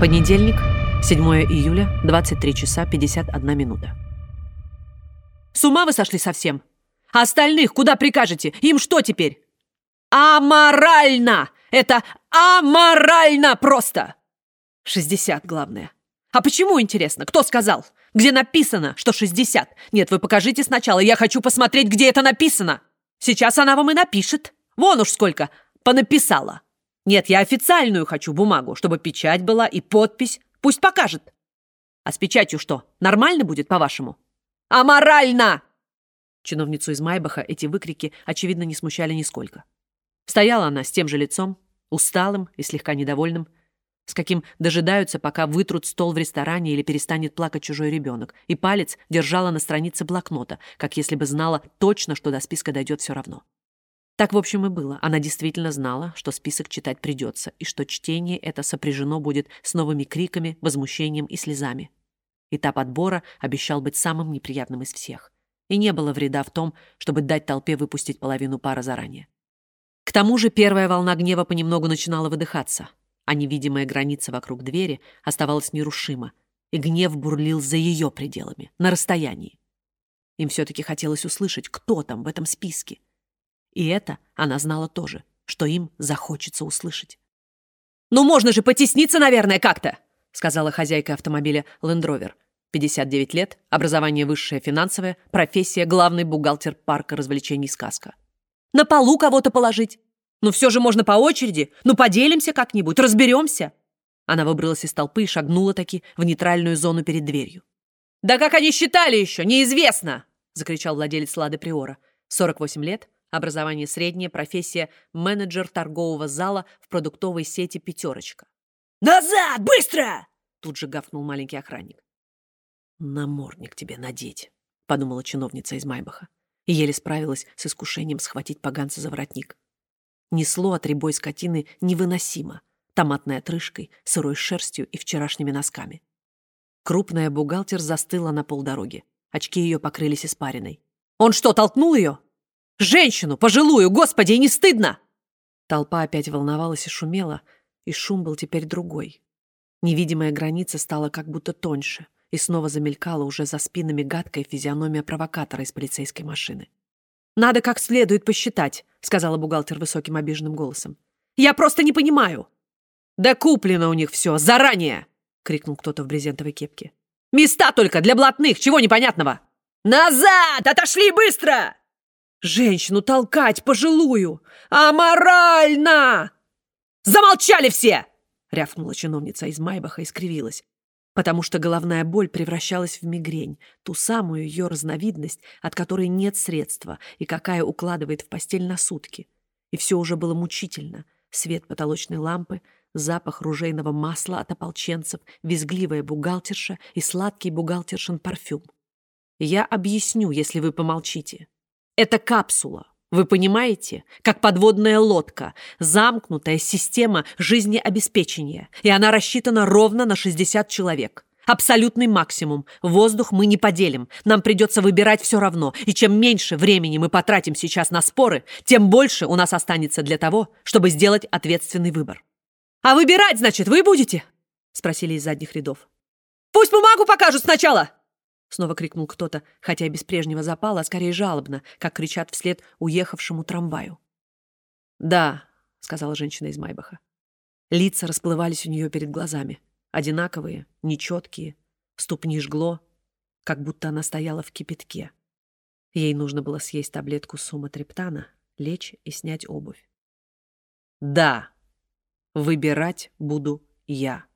Понедельник, 7 июля, 23 часа 51 минута. С ума вы сошли совсем? Остальных куда прикажете? Им что теперь? Аморально! Это аморально просто! 60, главное. А почему, интересно? Кто сказал? Где написано, что 60? Нет, вы покажите сначала, я хочу посмотреть, где это написано. Сейчас она вам и напишет. Вон уж сколько понаписала. Нет, я официальную хочу бумагу, чтобы печать была и подпись. Пусть покажет. А с печатью что, нормально будет, по-вашему? Аморально! Чиновницу из Майбаха эти выкрики, очевидно, не смущали нисколько. Стояла она с тем же лицом, усталым и слегка недовольным, с каким дожидаются, пока вытрут стол в ресторане или перестанет плакать чужой ребенок, и палец держала на странице блокнота, как если бы знала точно, что до списка дойдет все равно. Так, в общем, и было. Она действительно знала, что список читать придется, и что чтение это сопряжено будет с новыми криками, возмущением и слезами. Этап отбора обещал быть самым неприятным из всех. И не было вреда в том, чтобы дать толпе выпустить половину пара заранее. К тому же первая волна гнева понемногу начинала выдыхаться, а невидимая граница вокруг двери оставалась нерушима, и гнев бурлил за ее пределами, на расстоянии. Им все-таки хотелось услышать, кто там в этом списке — и это она знала тоже, что им захочется услышать. «Ну, можно же потесниться, наверное, как-то!» сказала хозяйка автомобиля Rover. 59 лет, образование высшее финансовое, профессия главный бухгалтер парка развлечений «Сказка». «На полу кого-то положить? Ну, все же можно по очереди. Ну, поделимся как-нибудь, разберемся!» Она выбралась из толпы и шагнула таки в нейтральную зону перед дверью. «Да как они считали еще, неизвестно!» закричал владелец Лады Приора. 48 лет, Образование среднее, профессия менеджер торгового зала в продуктовой сети «Пятерочка». «Назад! Быстро!» Тут же гавкнул маленький охранник. «Намордник тебе надеть», — подумала чиновница из Майбаха и еле справилась с искушением схватить поганца за воротник. Несло от рябой скотины невыносимо, томатной отрыжкой, сырой шерстью и вчерашними носками. Крупная бухгалтер застыла на полдороги. Очки ее покрылись испариной. «Он что, толкнул ее?» Женщину, пожилую, господи, и не стыдно!» Толпа опять волновалась и шумела, и шум был теперь другой. Невидимая граница стала как будто тоньше, и снова замелькала уже за спинами гадкая физиономия провокатора из полицейской машины. «Надо как следует посчитать», — сказала бухгалтер высоким обиженным голосом. «Я просто не понимаю». «Да куплено у них все, заранее!» — крикнул кто-то в брезентовой кепке. «Места только для блатных, чего непонятного?» «Назад! Отошли быстро!» Женщину толкать, пожилую! Аморально! Замолчали все! Рявкнула чиновница из Майбаха и скривилась, потому что головная боль превращалась в мигрень, ту самую ее разновидность, от которой нет средства и какая укладывает в постель на сутки. И все уже было мучительно. Свет потолочной лампы, запах ружейного масла от ополченцев, визгливая бухгалтерша и сладкий бухгалтершин парфюм. Я объясню, если вы помолчите. Это капсула. Вы понимаете? Как подводная лодка, замкнутая система жизнеобеспечения. И она рассчитана ровно на 60 человек. Абсолютный максимум. Воздух мы не поделим. Нам придется выбирать все равно. И чем меньше времени мы потратим сейчас на споры, тем больше у нас останется для того, чтобы сделать ответственный выбор. «А выбирать, значит, вы будете?» — спросили из задних рядов. «Пусть бумагу покажут сначала!» Снова крикнул кто-то, хотя без прежнего запала, а скорее жалобно, как кричат вслед уехавшему трамваю. «Да», — сказала женщина из Майбаха. Лица расплывались у нее перед глазами. Одинаковые, нечеткие, ступни жгло, как будто она стояла в кипятке. Ей нужно было съесть таблетку суматрептана, лечь и снять обувь. «Да, выбирать буду я».